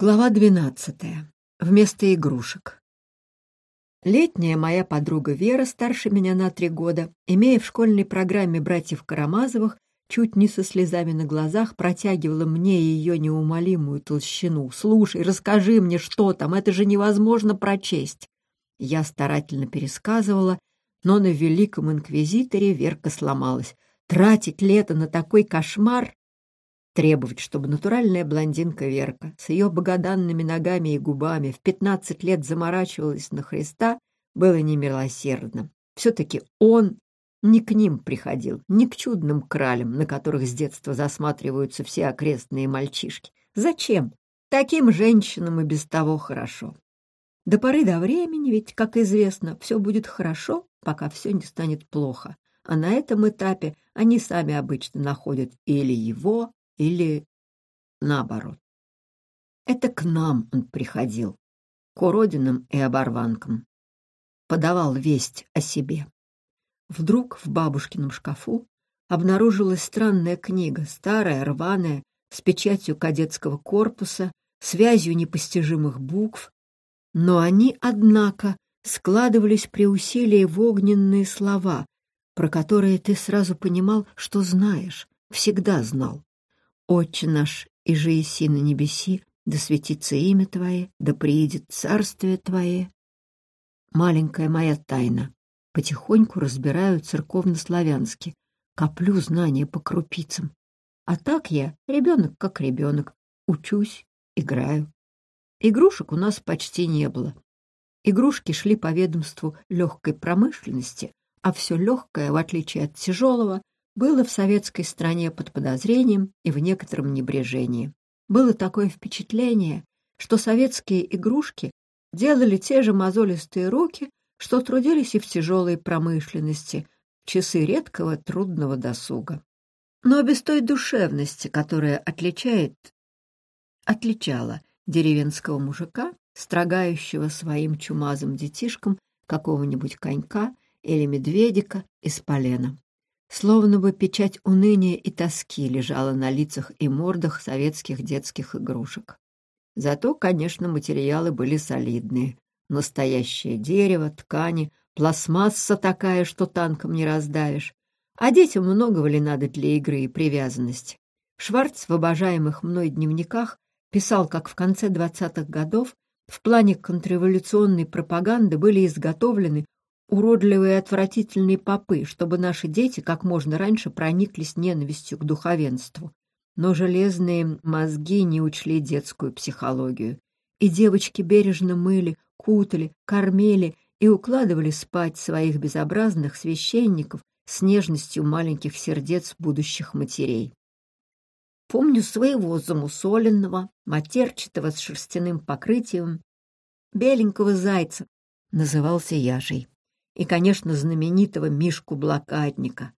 Глава двенадцатая. Вместо игрушек. Летняя моя подруга Вера, старше меня на три года, имея в школьной программе братьев Карамазовых, чуть не со слезами на глазах протягивала мне ее неумолимую толщину. «Слушай, расскажи мне, что там, это же невозможно прочесть!» Я старательно пересказывала, но на Великом Инквизиторе Верка сломалась. Тратить лето на такой кошмар Требовать, чтобы натуральная блондинка Верка с ее богоданными ногами и губами в пятнадцать лет заморачивалась на Христа, было немилосердно. Все-таки он не к ним приходил, не к чудным кралям, на которых с детства засматриваются все окрестные мальчишки. Зачем? Таким женщинам и без того хорошо. До поры до времени, ведь, как известно, все будет хорошо, пока все не станет плохо. А на этом этапе они сами обычно находят или его, или наоборот. Это к нам он приходил, к уродинам и оборванкам. Подавал весть о себе. Вдруг в бабушкином шкафу обнаружилась странная книга, старая, рваная, с печатью кадетского корпуса, связью непостижимых букв, но они, однако, складывались при усилии в огненные слова, про которые ты сразу понимал, что знаешь, всегда знал. Отче наш, и же иси на небеси, да светится имя Твое, да приидет царствие Твое. Маленькая моя тайна. Потихоньку разбираю церковно-славянски, коплю знания по крупицам. А так я, ребенок как ребенок, учусь, играю. Игрушек у нас почти не было. Игрушки шли по ведомству легкой промышленности, а все легкое, в отличие от тяжелого, было в советской стране под подозрением и в некотором небрежении. Было такое впечатление, что советские игрушки делали те же мозолистые руки, что трудились и в тяжелой промышленности, в часы редкого трудного досуга. Но без той душевности, которая отличает, отличала деревенского мужика, строгающего своим чумазым детишкам какого-нибудь конька или медведика из полена. Словно бы печать уныния и тоски лежала на лицах и мордах советских детских игрушек. Зато, конечно, материалы были солидные. Настоящее дерево, ткани, пластмасса такая, что танком не раздавишь. А детям многого ли надо для игры и привязанности? Шварц в обожаемых мной дневниках писал, как в конце 20-х годов в плане контрреволюционной пропаганды были изготовлены уродливые и отвратительные попы, чтобы наши дети как можно раньше прониклись ненавистью к духовенству. Но железные мозги не учли детскую психологию. И девочки бережно мыли, кутали, кормили и укладывали спать своих безобразных священников с нежностью маленьких сердец будущих матерей. Помню своего замусоленного, матерчатого с шерстяным покрытием, беленького зайца, назывался Яшей и, конечно, знаменитого Мишку-блокадника.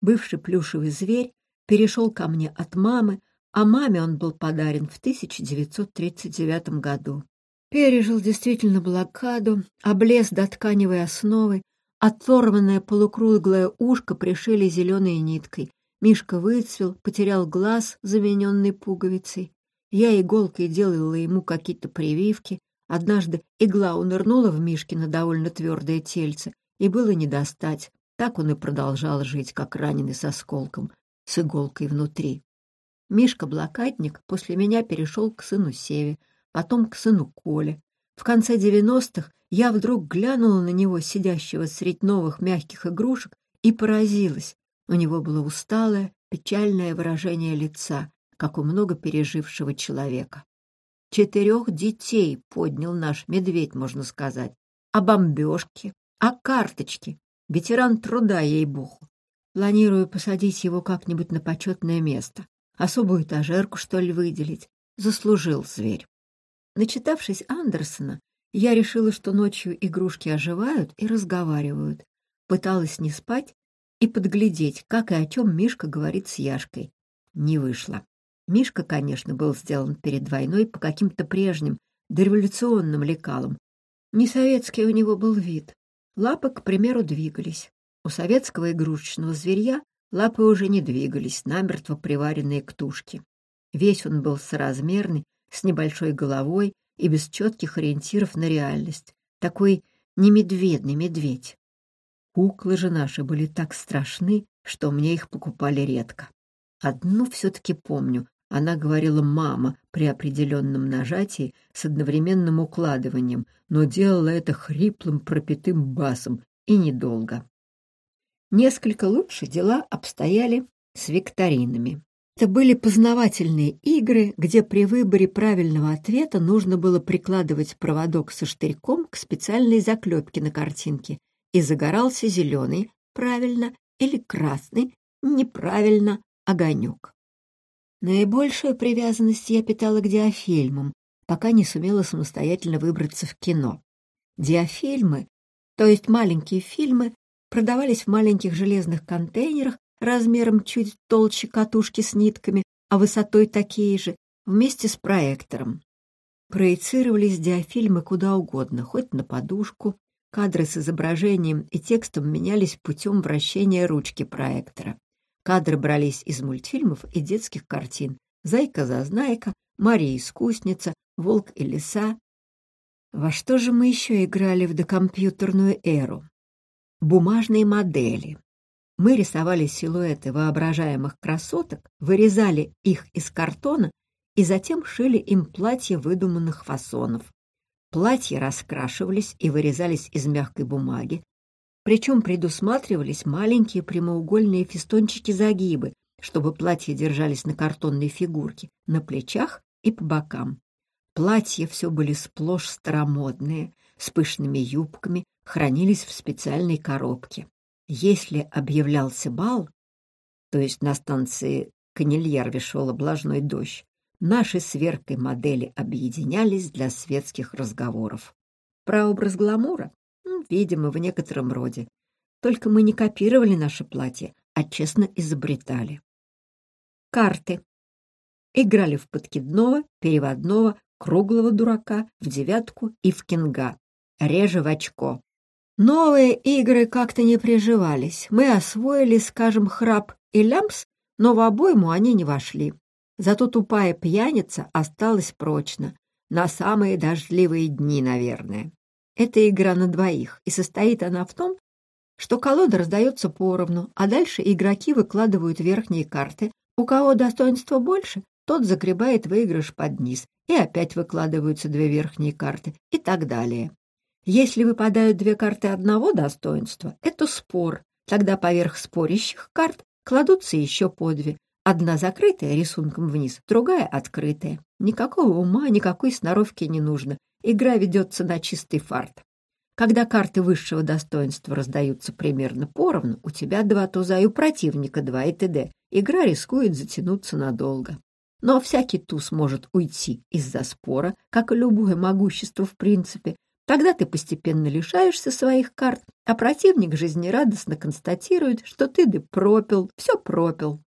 Бывший плюшевый зверь перешел ко мне от мамы, а маме он был подарен в 1939 году. Пережил действительно блокаду, облез до тканевой основы, оторванное полукруглое ушко пришили зеленой ниткой. Мишка выцвел, потерял глаз, замененный пуговицей. Я иголкой делала ему какие-то прививки. Однажды игла унырнула в Мишкино довольно твердое тельце, и было не достать. Так он и продолжал жить, как раненый со сколком, с иголкой внутри. Мишка-блокадник после меня перешел к сыну Севе, потом к сыну Коле. В конце девяностых я вдруг глянула на него, сидящего средь новых мягких игрушек, и поразилась. У него было усталое, печальное выражение лица, как у много пережившего человека. Четырех детей поднял наш медведь, можно сказать. А бомбежки, а карточки? Ветеран труда, ей-богу. Планирую посадить его как-нибудь на почетное место. Особую этажерку, что ли, выделить. Заслужил зверь. Начитавшись Андерсона, я решила, что ночью игрушки оживают и разговаривают. Пыталась не спать и подглядеть, как и о чем Мишка говорит с Яшкой. Не вышло. Мишка, конечно, был сделан перед войной по каким-то прежним, дореволюционным лекалам. Не советский у него был вид. Лапы, к примеру, двигались. У советского игрушечного зверья лапы уже не двигались, намертво приваренные к тушке. Весь он был соразмерный, с небольшой головой и без четких ориентиров на реальность. Такой немедведный медведь. Куклы же наши были так страшны, что мне их покупали редко. Одну все-таки помню. Она говорила «мама» при определенном нажатии с одновременным укладыванием, но делала это хриплым пропитым басом и недолго. Несколько лучше дела обстояли с викторинами. Это были познавательные игры, где при выборе правильного ответа нужно было прикладывать проводок со штырьком к специальной заклепке на картинке, и загорался зеленый, правильно, или красный, неправильно, огонек. Наибольшую привязанность я питала к диафильмам, пока не сумела самостоятельно выбраться в кино. Диафильмы, то есть маленькие фильмы, продавались в маленьких железных контейнерах размером чуть толще катушки с нитками, а высотой такие же, вместе с проектором. Проецировались диафильмы куда угодно, хоть на подушку, кадры с изображением и текстом менялись путем вращения ручки проектора. Кадры брались из мультфильмов и детских картин «Зайка-зазнайка», «Мария-искусница», «Волк и лиса». Во что же мы еще играли в докомпьютерную эру? Бумажные модели, мы рисовали силуэты воображаемых красоток, вырезали их из картона и затем шили им платья выдуманных фасонов. Платья раскрашивались и вырезались из мягкой бумаги, причем предусматривались маленькие прямоугольные фестончики-загибы, чтобы платья держались на картонной фигурке, на плечах и по бокам. Платья все были сплошь старомодные, с пышными юбками, хранились в специальной коробке. Если объявлялся бал, то есть на станции Канильярве шел облажной дождь, наши с Веркой модели объединялись для светских разговоров. Прообраз гламура? Видимо, в некотором роде. Только мы не копировали наше платье, а честно изобретали. Карты. Играли в подкидного, переводного, круглого дурака, в девятку и в кинга. Реже в очко. Новые игры как-то не приживались. Мы освоили, скажем, храп и лямс, но в обойму они не вошли. Зато тупая пьяница осталась прочно. На самые дождливые дни, наверное. Это игра на двоих, и состоит она в том, что колода раздается поровну, а дальше игроки выкладывают верхние карты. У кого достоинства больше, тот загребает выигрыш под низ, и опять выкладываются две верхние карты, и так далее. Если выпадают две карты одного достоинства, это спор. Тогда поверх спорящих карт кладутся еще по две. Одна закрытая рисунком вниз, другая открытая. Никакого ума, никакой сноровки не нужно. Игра ведется на чистый фарт. Когда карты высшего достоинства раздаются примерно поровну, у тебя два туза и у противника два и т.д. Игра рискует затянуться надолго. Но всякий туз может уйти из-за спора, как и любое могущество в принципе, Тогда ты постепенно лишаешься своих карт, а противник жизнерадостно констатирует, что ты да пропил, все пропил.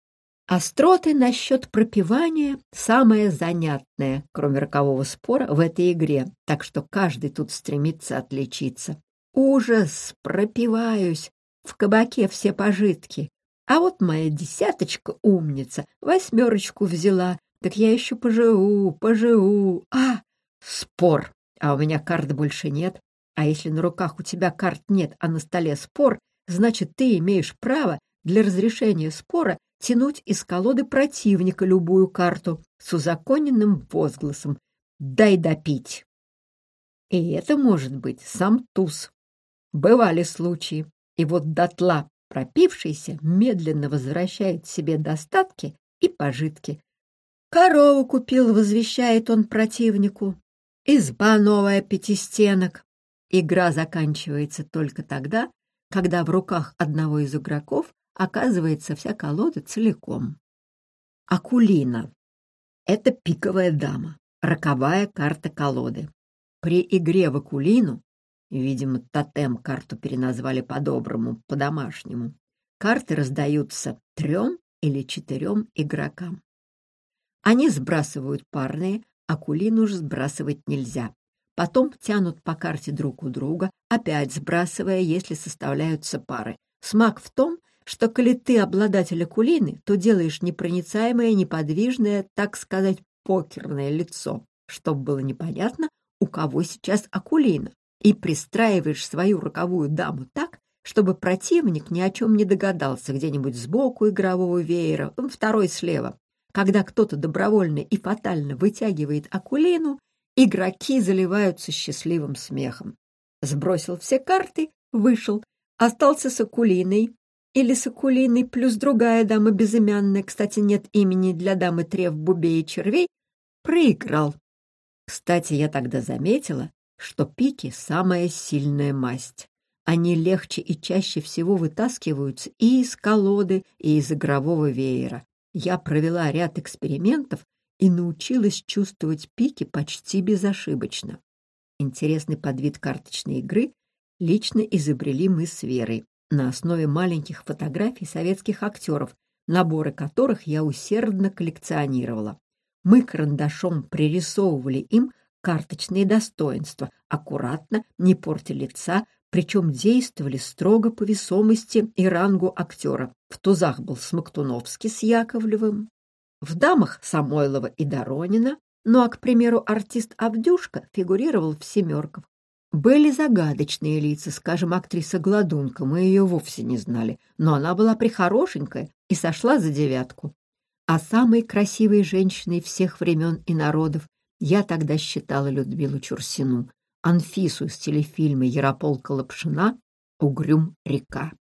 Остроты насчет пропивания — самое занятное, кроме рокового спора, в этой игре, так что каждый тут стремится отличиться. Ужас, пропиваюсь, в кабаке все пожитки. А вот моя десяточка умница, восьмерочку взяла, так я еще поживу, поживу. А, спор а у меня карт больше нет. А если на руках у тебя карт нет, а на столе спор, значит, ты имеешь право для разрешения спора тянуть из колоды противника любую карту с узаконенным возгласом «дай допить». И это может быть сам туз. Бывали случаи, и вот дотла пропившийся медленно возвращает себе достатки и пожитки. «Корову купил», — возвещает он противнику, Изба новая пятистенок. Игра заканчивается только тогда, когда в руках одного из игроков оказывается вся колода целиком. Акулина. Это пиковая дама, роковая карта колоды. При игре в Акулину, видимо, тотем карту переназвали по-доброму, по-домашнему, карты раздаются трем или четырем игрокам. Они сбрасывают парные, акулин уж сбрасывать нельзя. Потом тянут по карте друг у друга, опять сбрасывая, если составляются пары. Смак в том, что коли ты обладатель акулины, то делаешь непроницаемое, неподвижное, так сказать, покерное лицо. чтобы было непонятно, у кого сейчас Акулина, и пристраиваешь свою роковую даму так, чтобы противник ни о чем не догадался где-нибудь сбоку игрового веера, второй слева. Когда кто-то добровольно и фатально вытягивает Акулину, игроки заливаются счастливым смехом. Сбросил все карты, вышел, остался с Акулиной, или с Акулиной плюс другая дама безымянная, кстати, нет имени для дамы трев, бубей и червей, проиграл. Кстати, я тогда заметила, что пики — самая сильная масть. Они легче и чаще всего вытаскиваются и из колоды, и из игрового веера. Я провела ряд экспериментов и научилась чувствовать пики почти безошибочно. Интересный подвид карточной игры лично изобрели мы с Верой на основе маленьких фотографий советских актеров, наборы которых я усердно коллекционировала. Мы карандашом пририсовывали им карточные достоинства, аккуратно, не портя лица, причем действовали строго по весомости и рангу актера. В тузах был Смоктуновский с Яковлевым, в дамах Самойлова и Доронина, ну а, к примеру, артист Авдюшка фигурировал в «семерках». Были загадочные лица, скажем, актриса Гладунка, мы ее вовсе не знали, но она была прихорошенькая и сошла за девятку. А самой красивой женщиной всех времен и народов я тогда считала Людмилу Чурсину, Анфису из телефильма Ярополка Лапшина «Угрюм река».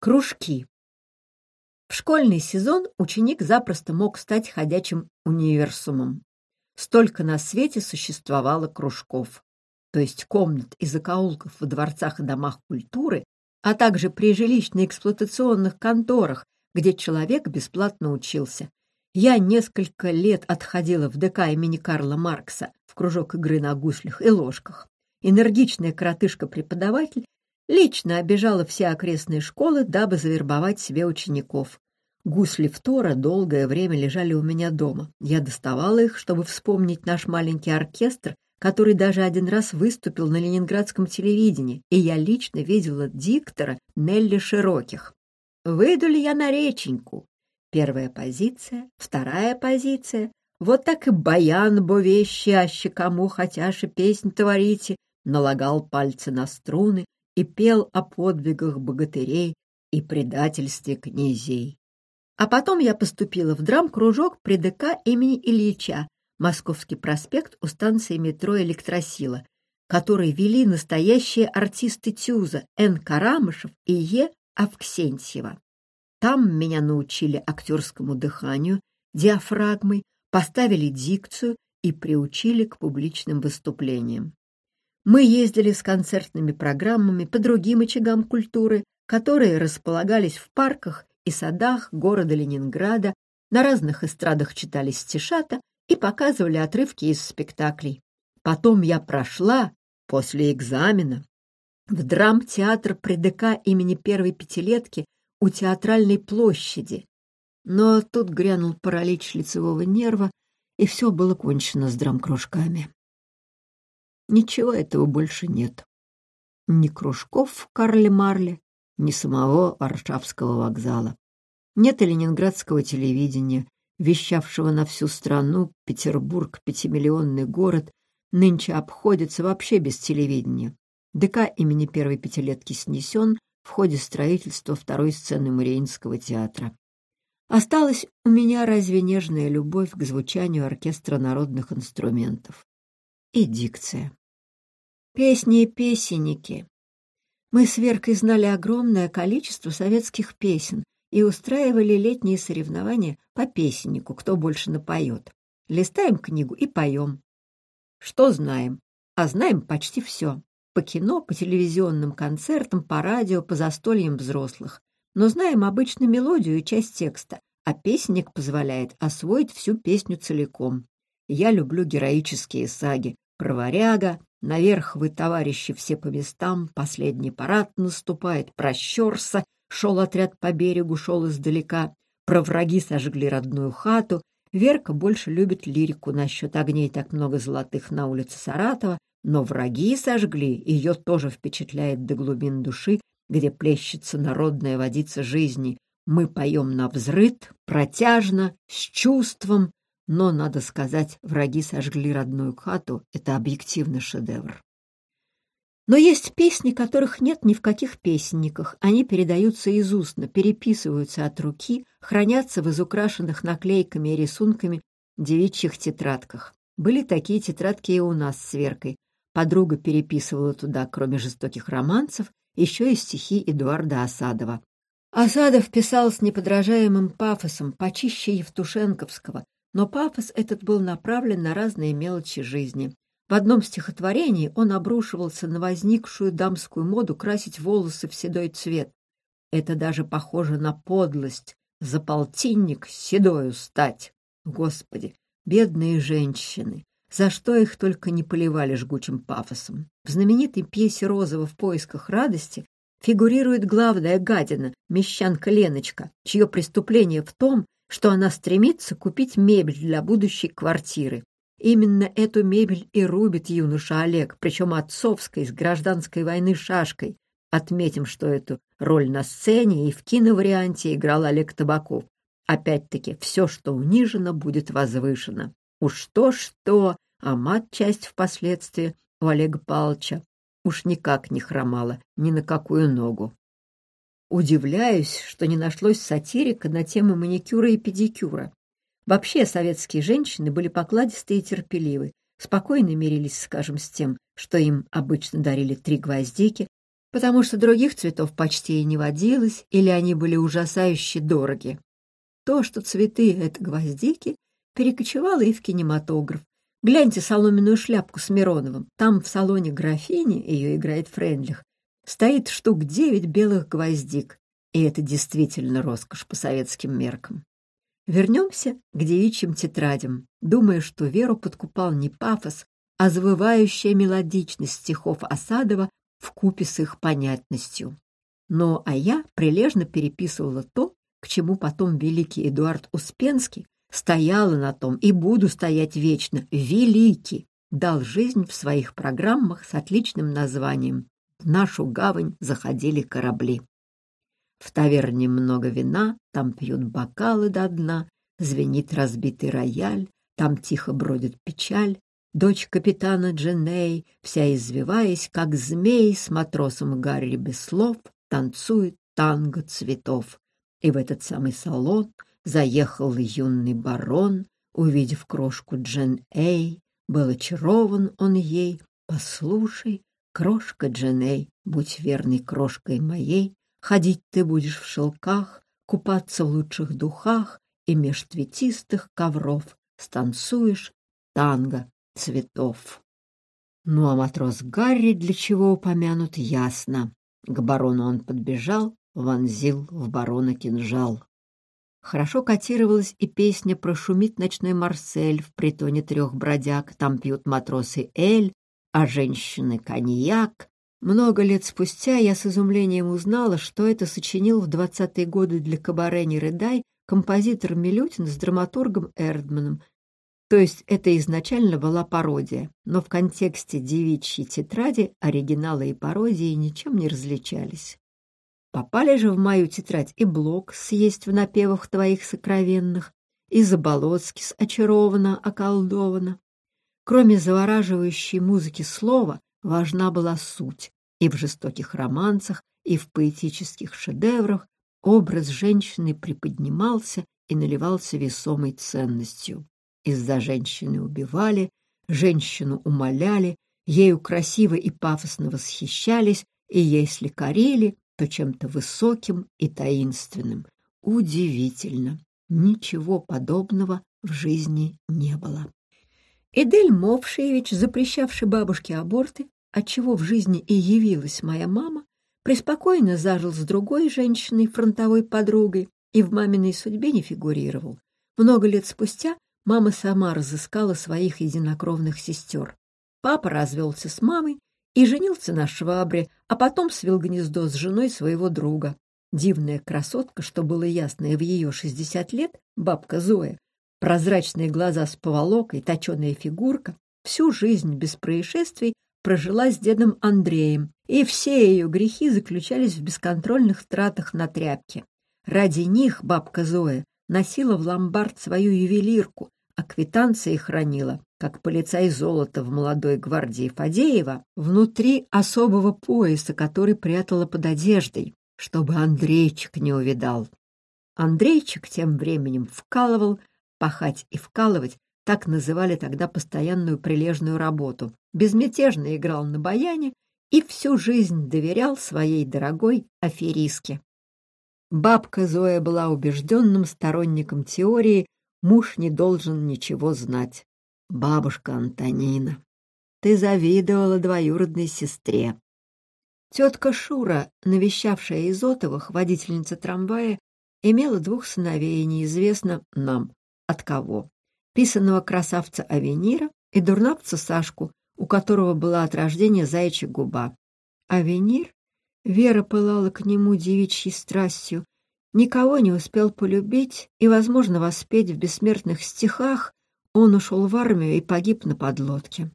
Кружки. В школьный сезон ученик запросто мог стать ходячим универсумом. Столько на свете существовало кружков, то есть комнат и закоулков во дворцах и домах культуры, а также при жилищно-эксплуатационных конторах, где человек бесплатно учился, я несколько лет отходила в ДК имени Карла Маркса в кружок игры на гуслях и ложках. Энергичная коротышка-преподаватель лично обижала все окрестные школы, дабы завербовать себе учеников. Гусли Втора долгое время лежали у меня дома. Я доставала их, чтобы вспомнить наш маленький оркестр, который даже один раз выступил на ленинградском телевидении, и я лично видела диктора Нелли Широких. «Выйду ли я на реченьку?» Первая позиция, вторая позиция. Вот так и баян бо вещи, кому хотяши песнь творите, налагал пальцы на струны и пел о подвигах богатырей и предательстве князей. А потом я поступила в драм-кружок при ДК имени Ильича, Московский проспект у станции метро «Электросила», который вели настоящие артисты Тюза Н. Карамышев и Е. Авксентьева. Там меня научили актерскому дыханию, диафрагмой, поставили дикцию и приучили к публичным выступлениям. Мы ездили с концертными программами по другим очагам культуры, которые располагались в парках и садах города Ленинграда, на разных эстрадах читали стишата и показывали отрывки из спектаклей. Потом я прошла, после экзамена, в драмтеатр при ДК имени первой пятилетки у театральной площади. Но тут грянул паралич лицевого нерва, и все было кончено с драмкружками. Ничего этого больше нет. Ни кружков в Карле-Марле, ни самого Варшавского вокзала. Нет и ленинградского телевидения, вещавшего на всю страну, Петербург, пятимиллионный город, нынче обходится вообще без телевидения. ДК имени первой пятилетки снесен, в ходе строительства второй сцены Мариинского театра. Осталась у меня разве нежная любовь к звучанию оркестра народных инструментов. И дикция. Песни и песенники. Мы с Веркой знали огромное количество советских песен и устраивали летние соревнования по песеннику, кто больше напоет. Листаем книгу и поем. Что знаем? А знаем почти все по кино, по телевизионным концертам, по радио, по застольям взрослых. Но знаем обычно мелодию и часть текста, а песенник позволяет освоить всю песню целиком. Я люблю героические саги. Про наверх вы, товарищи, все по местам, последний парад наступает, прощерся, шел отряд по берегу, шел издалека, про враги сожгли родную хату. Верка больше любит лирику насчет огней так много золотых на улице Саратова, но враги сожгли, ее тоже впечатляет до глубин души, где плещется народная водица жизни. Мы поем на взрыд, протяжно, с чувством. но, надо сказать, враги сожгли родную хату — это объективно шедевр. Но есть песни, которых нет ни в каких песенниках. Они передаются из устно, переписываются от руки, хранятся в изукрашенных наклейками и рисунками девичьих тетрадках. Были такие тетрадки и у нас с Веркой. Подруга переписывала туда, кроме жестоких романцев, еще и стихи Эдуарда Осадова. Осадов писал с неподражаемым пафосом, почище Евтушенковского, но пафос этот был направлен на разные мелочи жизни. В одном стихотворении он обрушивался на возникшую дамскую моду красить волосы в седой цвет. Это даже похоже на подлость. За полтинник седою стать. Господи, бедные женщины! За что их только не поливали жгучим пафосом. В знаменитой пьесе Розова «В поисках радости» фигурирует главная гадина, мещанка Леночка, чье преступление в том, что она стремится купить мебель для будущей квартиры. Именно эту мебель и рубит юноша Олег, причем отцовской, с гражданской войны шашкой. Отметим, что эту роль на сцене и в киноварианте играл Олег Табаков. Опять-таки, все, что унижено, будет возвышено. Уж то-что, а мат-часть впоследствии у Олега Павловича уж никак не хромала ни на какую ногу. Удивляюсь, что не нашлось сатирика на тему маникюра и педикюра. Вообще советские женщины были покладистые и терпеливы, спокойно мирились, скажем, с тем, что им обычно дарили три гвоздики, потому что других цветов почти и не водилось, или они были ужасающе дороги. То, что цветы — это гвоздики, перекочевало и в кинематограф. Гляньте соломенную шляпку с Мироновым. Там в салоне графини, ее играет Френдлих, стоит штук девять белых гвоздик. И это действительно роскошь по советским меркам. Вернемся к девичьим тетрадям, думая, что Веру подкупал не пафос, а завывающая мелодичность стихов Осадова в купе с их понятностью. Но а я прилежно переписывала то, к чему потом великий Эдуард Успенский стояла на том и буду стоять вечно. Великий! Дал жизнь в своих программах с отличным названием «В нашу гавань заходили корабли». В таверне много вина, там пьют бокалы до дна, звенит разбитый рояль, там тихо бродит печаль. Дочь капитана Дженей, вся извиваясь, как змей, с матросом Гарри без слов, танцует танго цветов. И в этот самый салон заехал юный барон, увидев крошку Джен Эй, был очарован он ей. «Послушай, крошка Джен Эй, будь верной крошкой моей, Ходить ты будешь в шелках, купаться в лучших духах, и меж цветистых ковров станцуешь танго цветов. Ну а матрос Гарри для чего упомянут, ясно. К барону он подбежал, вонзил в барона кинжал. Хорошо котировалась и песня про шумит ночной Марсель в притоне трех бродяг. Там пьют матросы эль, а женщины коньяк. Много лет спустя я с изумлением узнала, что это сочинил в двадцатые годы для кабаре «Не рыдай» композитор Милютин с драматургом Эрдманом. То есть это изначально была пародия, но в контексте девичьей тетради оригиналы и пародии ничем не различались. Попали же в мою тетрадь и блок «Съесть в напевах твоих сокровенных», и Заболоцкий с «Очаровано, околдовано». Кроме завораживающей музыки слова, важна была суть. И в жестоких романсах, и в поэтических шедеврах образ женщины приподнимался и наливался весомой ценностью. Из-за женщины убивали, женщину умоляли, ею красиво и пафосно восхищались, и если корили, то чем-то высоким и таинственным. Удивительно! Ничего подобного в жизни не было. Эдель Мовшевич, запрещавший бабушке аборты, отчего в жизни и явилась моя мама, преспокойно зажил с другой женщиной, фронтовой подругой, и в маминой судьбе не фигурировал. Много лет спустя мама сама разыскала своих единокровных сестер. Папа развелся с мамой и женился на швабре, а потом свел гнездо с женой своего друга. Дивная красотка, что было ясно и в ее шестьдесят лет, бабка Зоя, прозрачные глаза с поволокой, точеная фигурка, всю жизнь без происшествий прожила с дедом Андреем, и все ее грехи заключались в бесконтрольных тратах на тряпки. Ради них бабка Зоя носила в ломбард свою ювелирку, а квитанции хранила, как полицай золото в молодой гвардии Фадеева, внутри особого пояса, который прятала под одеждой, чтобы Андрейчик не увидал. Андрейчик тем временем вкалывал, пахать и вкалывать, так называли тогда постоянную прилежную работу, безмятежно играл на баяне и всю жизнь доверял своей дорогой аферистке. Бабка Зоя была убежденным сторонником теории «муж не должен ничего знать». Бабушка Антонина, ты завидовала двоюродной сестре. Тетка Шура, навещавшая Изотовых, водительница трамвая, имела двух сыновей, неизвестно нам от кого. Писанного красавца Авенира и дурнавца Сашку, у которого была от рождения заячья губа. Авенир, Вера пылала к нему девичьей страстью, никого не успел полюбить и, возможно, воспеть в бессмертных стихах, он ушел в армию и погиб на подлодке.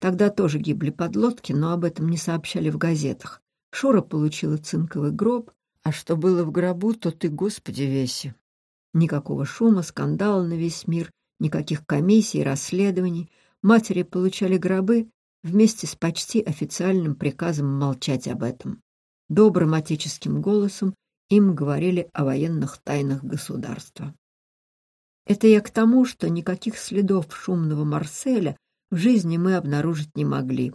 Тогда тоже гибли подлодки, но об этом не сообщали в газетах. Шура получила цинковый гроб, а что было в гробу, то ты, Господи, веси. Никакого шума, скандала на весь мир, никаких комиссий, расследований — матери получали гробы вместе с почти официальным приказом молчать об этом. Добрым отеческим голосом им говорили о военных тайнах государства. Это я к тому, что никаких следов шумного Марселя в жизни мы обнаружить не могли.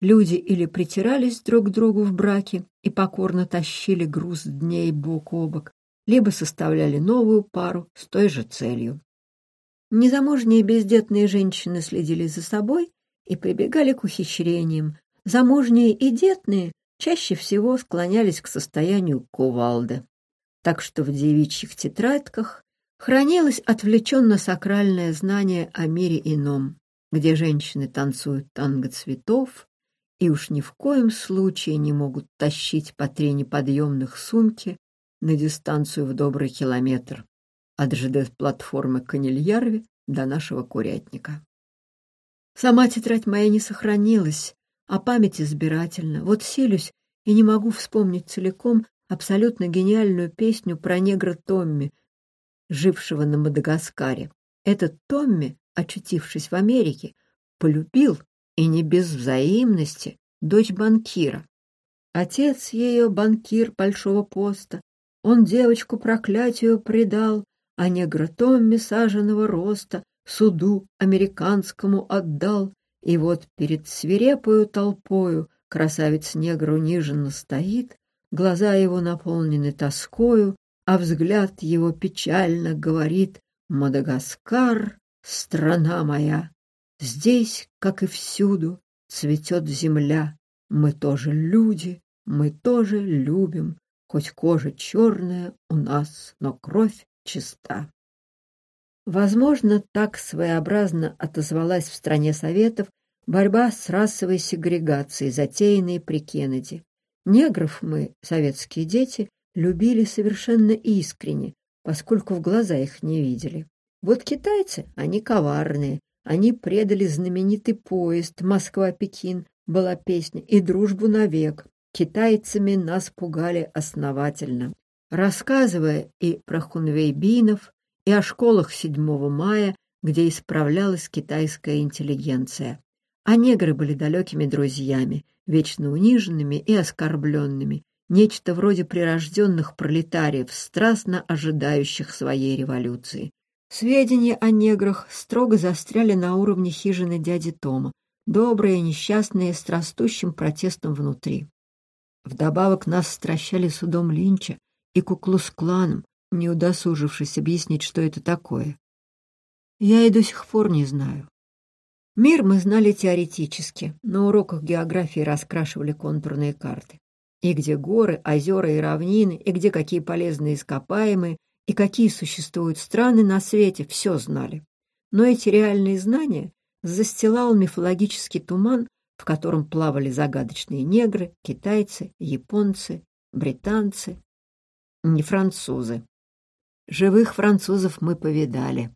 Люди или притирались друг к другу в браке и покорно тащили груз дней бок о бок, либо составляли новую пару с той же целью. Незамужние бездетные женщины следили за собой и прибегали к ухищрениям. Замужние и детные чаще всего склонялись к состоянию кувалды. Так что в девичьих тетрадках хранилось отвлеченно-сакральное знание о мире ином, где женщины танцуют танго цветов и уж ни в коем случае не могут тащить по три неподъемных сумки на дистанцию в добрый километр от ЖД-платформы Канильярви до нашего курятника. Сама тетрадь моя не сохранилась, а память избирательна. Вот селюсь и не могу вспомнить целиком абсолютно гениальную песню про негра Томми, жившего на Мадагаскаре. Этот Томми, очутившись в Америке, полюбил, и не без взаимности, дочь банкира. Отец ее, банкир большого поста, он девочку проклятию предал, а негра Томми саженного роста суду американскому отдал, и вот перед свирепою толпою красавец-негр униженно стоит, глаза его наполнены тоскою, а взгляд его печально говорит «Мадагаскар, страна моя, здесь, как и всюду, цветет земля, мы тоже люди, мы тоже любим, хоть кожа черная у нас, но кровь чиста. Возможно, так своеобразно отозвалась в стране Советов борьба с расовой сегрегацией, затеянной при Кеннеди. Негров мы, советские дети, любили совершенно искренне, поскольку в глаза их не видели. Вот китайцы, они коварные, они предали знаменитый поезд Москва-Пекин, была песня, и дружбу навек. Китайцами нас пугали основательно рассказывая и про хунвейбинов, и о школах 7 мая, где исправлялась китайская интеллигенция. А негры были далекими друзьями, вечно униженными и оскорбленными, нечто вроде прирожденных пролетариев, страстно ожидающих своей революции. Сведения о неграх строго застряли на уровне хижины дяди Тома, добрые, несчастные, с растущим протестом внутри. Вдобавок нас стращали судом Линча, и Куклус-кланом, не удосужившись объяснить, что это такое. Я и до сих пор не знаю. Мир мы знали теоретически, на уроках географии раскрашивали контурные карты. И где горы, озера и равнины, и где какие полезные ископаемые, и какие существуют страны на свете, все знали. Но эти реальные знания застилал мифологический туман, в котором плавали загадочные негры, китайцы, японцы, британцы, не французы. Живых французов мы повидали.